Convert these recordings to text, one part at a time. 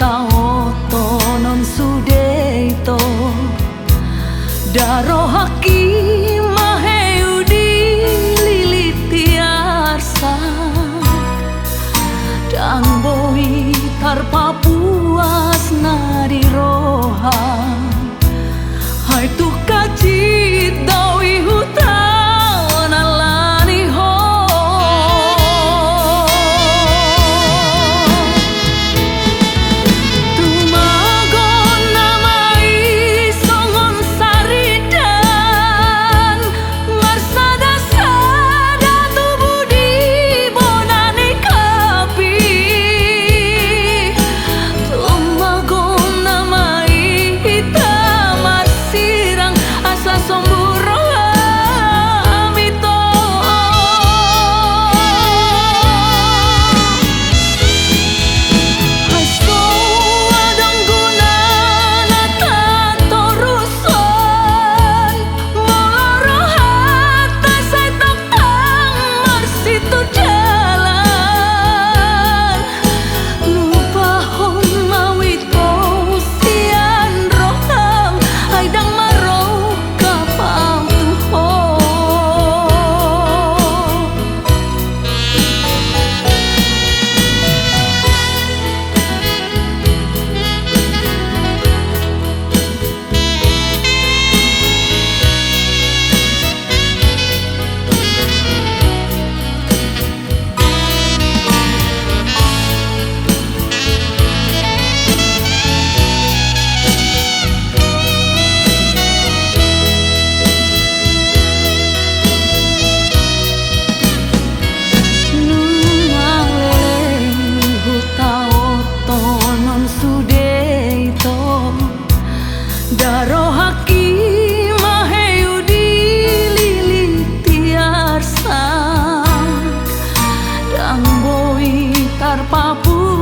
taon tonon sudeto Daro haki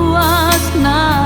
was not.